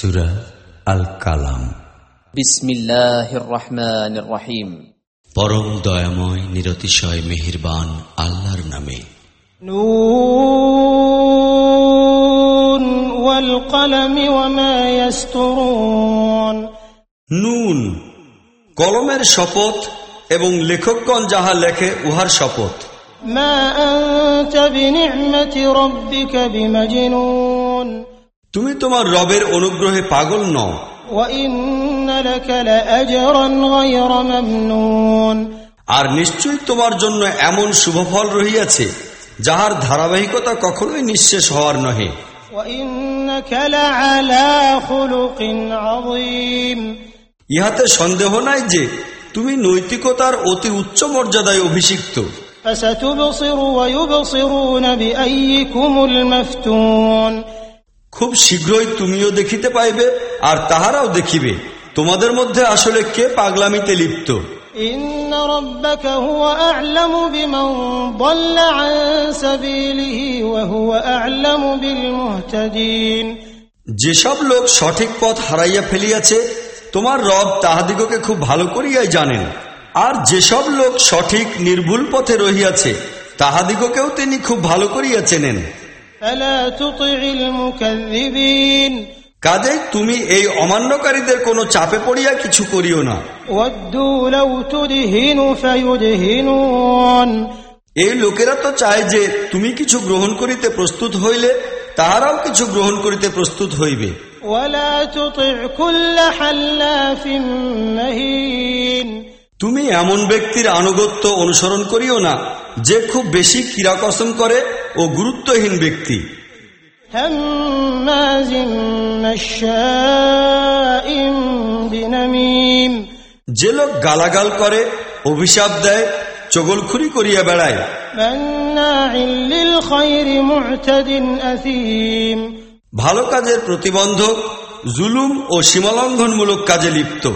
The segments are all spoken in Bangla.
সুরা আল কালাম বিসমিল্লাহির রহমানির রহিম পরম দয়াময় নিরতিশয় মেহেরবান আল্লাহর নামে। নুন কলমের শপথ এবং লেখকগণ যাহা লেখে উহার শপথ। মা আনতা বিনি'মাতি রাব্বিকা তুমি তোমার রবের অনুগ্রহে পাগল নও وإن لك لأجرا غير ممنون আর নিশ্চয়ই তোমার জন্য এমন শুভফল রহিয়াছে যাহার ধারাবাহিকতা কখনোই নিঃশেষ হওয়ার নহে وإنك لعلى خلق عظيم ইহাতে সন্দেহ নাই যে তুমি নৈতিকতার অতি উচ্চ মর্যাদায় অভিষিক্ত فستبصر ويبصرون بأيكم المفتون খুব শীঘ্রই তুমিও দেখিতে পাইবে আর তাহারাও দেখিবে। তোমাদের মধ্যে আসলে কে পাগলামিতে লিপ্ত? যেসব লোক সঠিক পথ হারাইয়া ফেলিয়াছে তোমার রব তাহাদিগকে খুব ভালো করিয়াই জানেন। আর যেসব লোক সঠিক নির্ভুল পথে রহিয়াছে তাহাদিগকেও তিনি খুব ভালো করিয়া চেনেন। কাজে তুমি এই অমান্যকারীদের কোনো চাপে পড়িয়া কিছু করিও না। এই লোকেরা তো চায় যে তুমি কিছু গ্রহণ করিতে প্রস্তুত হইলে তাহারাও কিছু গ্রহণ করিতে প্রস্তুত হইবে। তুমি এমন ব্যক্তির আনুগত্য অনুসরণ করিও না যে খুব বেশি কিরাকসম করে ও গুরুত্বহীন ব্যক্তি। যে লোক গালাগাল করে অভিশাপ দেয় চগলখুরি করিয়া বেড়ায়। ভালো কাজের প্রতিবন্ধক জুলুম ও সীমালঙ্ঘনমূলক কাজে লিপ্ত।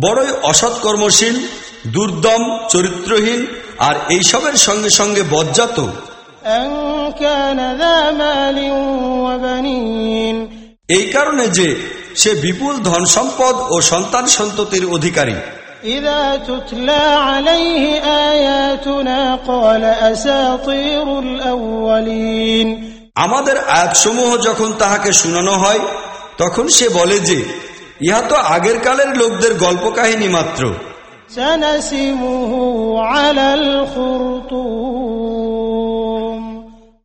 বড়ই অসৎকর্মশীল দুর্দম চরিত্রহীন আর এইসবের সঙ্গে সঙ্গে বজ্জাত। এই কারণে যে সে বিপুল ধন সম্পদ ও সন্তান সন্ততির অধিকারী। আমাদের আয়াতসমূহ যখন তাহাকে শুনানো হয় তখন সে বলে যে ইহা তো আগের কালের লোকদের গল্প কাহিনী মাত্র।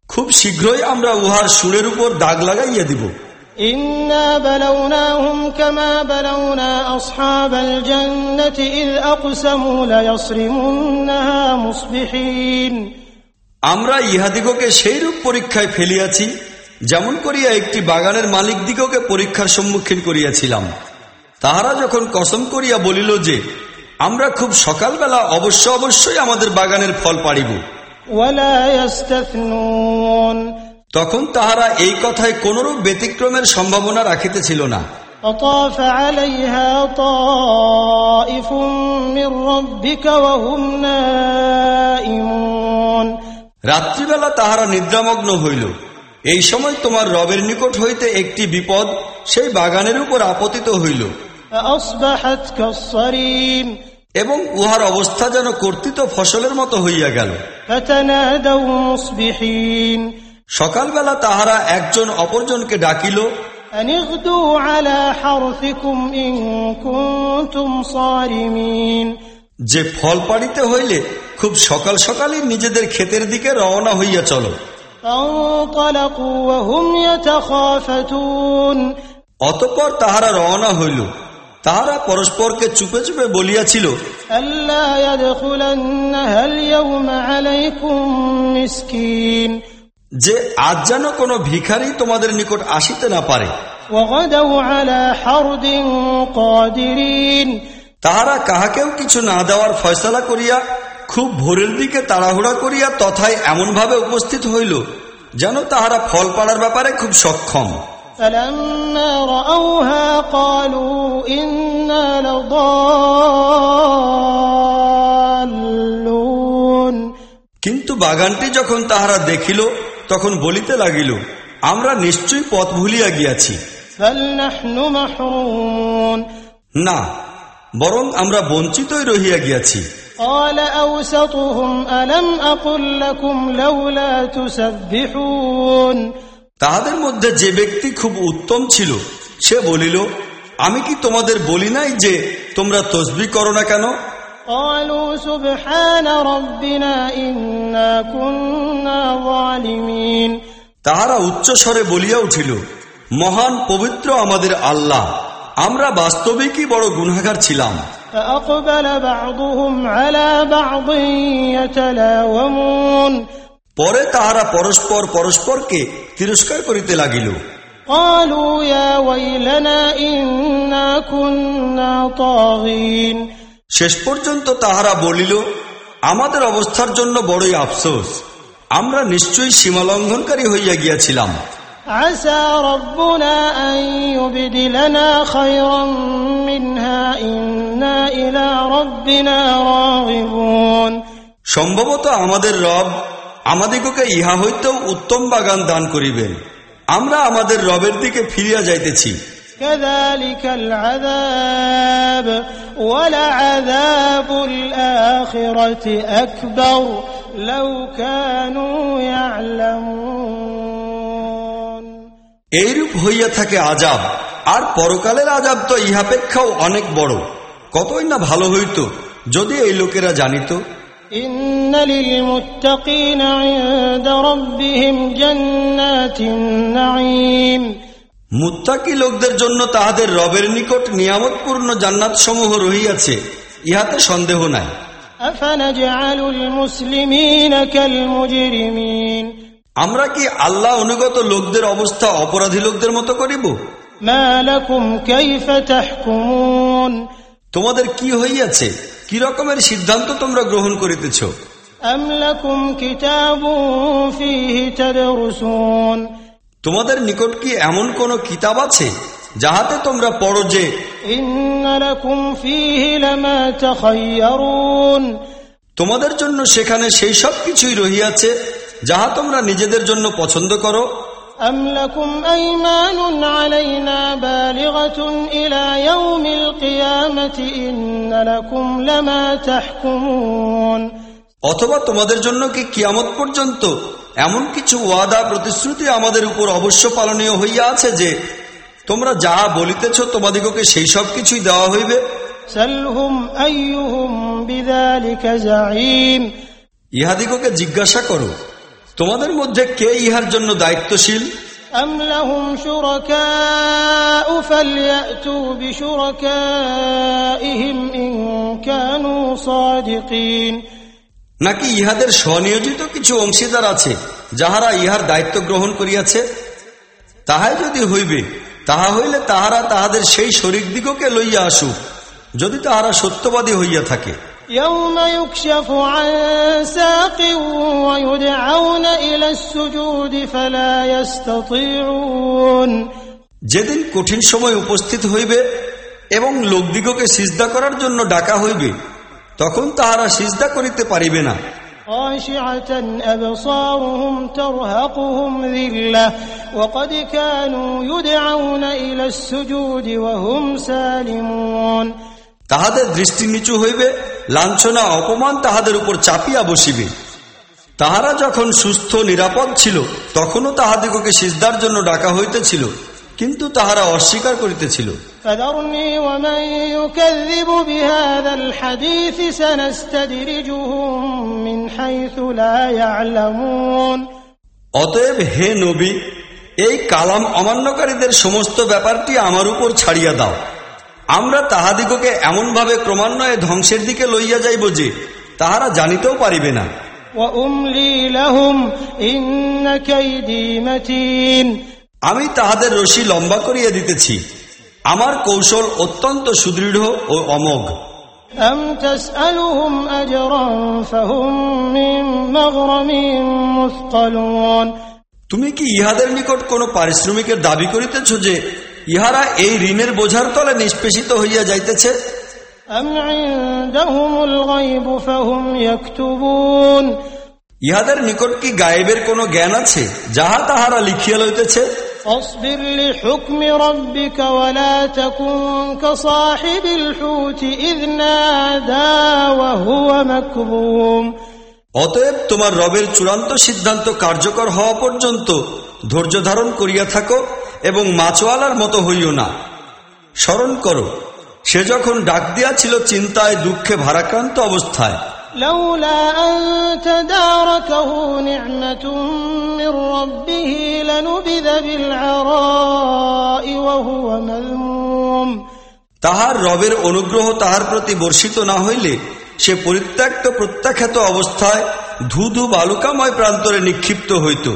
খুব শীঘ্রই আমরা উহার সুরের উপর দাগ লাগাইয়া দিব إنا بلوناهم كما بلونا أصحاب الجنة إذ أقسموا ليصرمنها مصبحين আমরা ইহাদিগকে সেইরূপ পরীক্ষায় ফেলিয়াছি যেমন করিয়া একটি বাগানের মালিক দিগকে পরীক্ষার সম্মুখীন করিয়াছিলাম তাহারা যখন কসম করিয়া বলিল যে আমরা খুব সকালবেলা অবশ্য অবশ্যই আমাদের বাগানের ফল পাড়িব ولا يستثنون তখন তাহারা এই কথায় কোনরূপ ব্যতিক্রমের সম্ভাবনা রাখিতেছিল না فطاف عليها طائف من ربك وهم نائمون রাত্রিবেলা তাহারা নিদ্রামগ্ন হইল এই সময় তোমার রবের নিকট হইতে একটি বিপদ সেই বাগানের উপর আপতিত হইল فأصبحت كالصريم এবং উহার অবস্থা যেন কর্তৃত ফসলের মতো হইয়া গেল। সকালবেলা তাহারা একজন অপরজনকে ডাকিল যে ফল পাড়িতে হইলে খুব সকাল সকালই নিজেদের ক্ষেতের দিকে রওনা হইয়া চলো। অতপর তাহারা রওনা হইল। তাহারা পরস্পরকে চুপে চুপে বলিয়াছিল যে আজ যেন কোন ভিখারি তোমাদের নিকট আসিতে না পারে। তাহারা কাহাকেও কিছু না দেওয়ার ফয়সলা করিয়া খুব ভোরের দিকে তাড়াহুড়া করিয়া তথায় এমনভাবে উপস্থিত হইল যেন তাহারা ফল পাড়ার ব্যাপারে খুব সক্ষম। فلما رأوها قالوا إنا لضالون কিন্তু বাগানটি যখন তাহারা দেখিল তখন বলিতে লাগিল আমরা নিশ্চয়ই পথ ভুলিয়া গিয়াছি بل نحن محرومون না বরং আমরা বঞ্চিতই রহিয়া গিয়াছি قال أوسطهم ألم أقل لكم لولا تسبحون তাহাদের মধ্যে যে ব্যক্তি খুব উত্তম ছিল সে বলিল আমি কি তোমাদের বলি নাই যে তোমরা তসবি করো না কেন قالوا سبحان ربنا إنا كنا ظالمين তাহারা উচ্চ স্বরে বলিয়া উঠিল মহান পবিত্র আমাদের আল্লাহ আমরা বাস্তবিকই বড় গুনাগার ছিলাম فأقبل بعضهم على بعض يتلاومون পরে তাহারা পরস্পর পরস্পরকে তিরস্কার করিতে লাগিল قالوا يا ويلنا إنا كنا طاغين শেষ পর্যন্ত তাহারা বলিল আমাদের অবস্থার জন্য বড়ই আফসোস আমরা নিশ্চয়ই সীমালঙ্ঘনকারী হইয়া গিয়াছিলাম عسى ربنا أن يبدلنا خيرا منها إنا إلى ربنا راغبون সম্ভবত আমাদের রব আমাদিগকে ইহা হইতেও উত্তম বাগান দান করিবেন। আমরা আমাদের রবের দিকে ফিরিয়া যাইতেছি। এইরূপ হইয়া থাকে আজাব আর পরকালের আজাব তো ইহাপেক্ষাও অনেক বড়। কতই না ভালো হইত যদি এই লোকেরা জানিত। إن للمتقين عند ربهم جنات النعيم মুত্তাকি লোকদের জন্য তাহাদের রবের নিকট নিয়ামতপূর্ণ জান্নাত সমূহ রহিয়াছে ইহাতে সন্দেহ নাই أفنجعل المسلمين كالمجرمين আমরা কি আল্লাহ অনুগত লোকদের অবস্থা অপরাধী লোকদের মতো করিব তোমাদের কি হইয়াছে? কি রকমের সিদ্ধান্ত তোমরা গ্রহণ করিতেছ? তোমাদের নিকট কি এমন কোন কিতাব আছে যাহাতে তোমরা পড়ো যে তোমাদের জন্য সেখানে সেই সব কিছুই রহিয়াছে যাহা তোমরা নিজেদের জন্য পছন্দ করো أم لكم أيمان علينا بالغة إلى يوم القيامة إن لكم لما تحكمون অথবা তোমাদের জন্য কি কিয়ামত পর্যন্ত এমন কিছু ওয়াদা প্রতিশ্রুতি আমাদের উপর অবশ্য পালনীয় হইয়া আছে যে তোমরা যাহা বলিতেছ তোমাদিগকে সেই সব কিছুই দেওয়া হইবে سلهم أيهم بذلك زعيم ইহাদিগকে জিজ্ঞাসা করো তোমাদের মধ্যে কে ইহার জন্য দায়িত্বশীল أم لهم شركاء فليأتوا بشركائهم إن كانوا صادقين নাকি ইহাদের স্বনিয়োজিত কিছু অংশীদার আছে যাহারা ইহার দায়িত্ব গ্রহণ করিয়াছে তাহাই যদি হইবে তাহা হইলে তাহারা তাহাদের সেই শরিক দিগকে লইয়া আসুক যদি তাহারা সত্যবাদী হইয়া থাকে يوم يكشف عن ساق ويدعون إلى السجود فلا يستطيعون যেদিন কঠিন সময় উপস্থিত হইবে এবং লোকদিগকে সিজদা করার জন্য ডাকা হইবে তখন তাহারা সিজদা করিতে পারিবে না خاشعة أبصارهم ترهقهم ذلة وقد كانوا يدعون إلى السجود وهم سالمون তাহাদের দৃষ্টি নিচু হইবে লাঞ্ছনা অপমান তাহাদের উপর চাপিয়া বসিবে। তাহারা যখন সুস্থ নিরাপদ ছিল তখনও তাহাদিগকে সিজদার জন্য ডাকা হইতেছিল কিন্তু তাহারা অস্বীকার করিতেছিল। অতএব হে নবী এই কালাম অমান্যকারীদের সমস্ত ব্যাপারটি আমার উপর ছাড়িয়া দাও। আমরা তাহাদিগকে এমনভাবে ক্রমান্বয়ে ধ্বংসের দিকে লইয়া যাইব যে তাহারা জানিতেও পারিবে না। আমি তাহাদের রশি লম্বা করিয়া দিতেছি। আমার কৌশল অত্যন্ত সুদৃঢ় ও অমোগ তুমি কি ইহাদের নিকট কোন পারিশ্রমিকের দাবি করিতেছ যে ইহারা এই ঋণের বোঝার তলে নিষ্পেষিত হইয়া যাইতেছে أم عندهم الغيب فهم يكتبون ইহাদের নিকট কি গায়েবের কোনো জ্ঞান আছে যাহা তাহারা লিখিয়া লইতেছে فاصبر لحكم ربك ولا تكن كصاحب الحوت إذ نادى وهو مكظوم অতএব তোমার রবের চূড়ান্ত সিদ্ধান্ত কার্যকর হওয়া পর্যন্ত ধৈর্য ধারণ করিয়া থাকো এবং মাছওয়ালার মতো হইও না। স্মরণ করো সে যখন ডাক দিয়া ছিল চিন্তায় দুঃখে ভারাক্রান্ত অবস্থায়। তাহার রবের অনুগ্রহ তাহার প্রতি বর্ষিত না হইলে সে পরিত্যক্ত প্রত্যাখ্যাত অবস্থায় ধু ধু বালুকাময় প্রান্তরে নিক্ষিপ্ত হইত।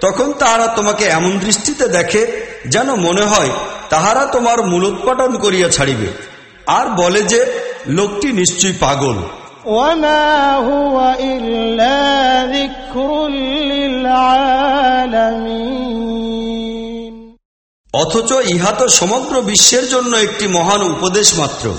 তখন তাহারা তোমাকে এমন দৃষ্টিতে দেখে যেন মনে হয় তাহারা তোমার মূলোৎপাটন করিয়া ছাড়িবে। আর বলে যে লোকটি নিশ্চয়ই পাগল। অথচ ইহা তো সমগ্র বিশ্বের জন্য একটি মহান উপদেশ মাত্র।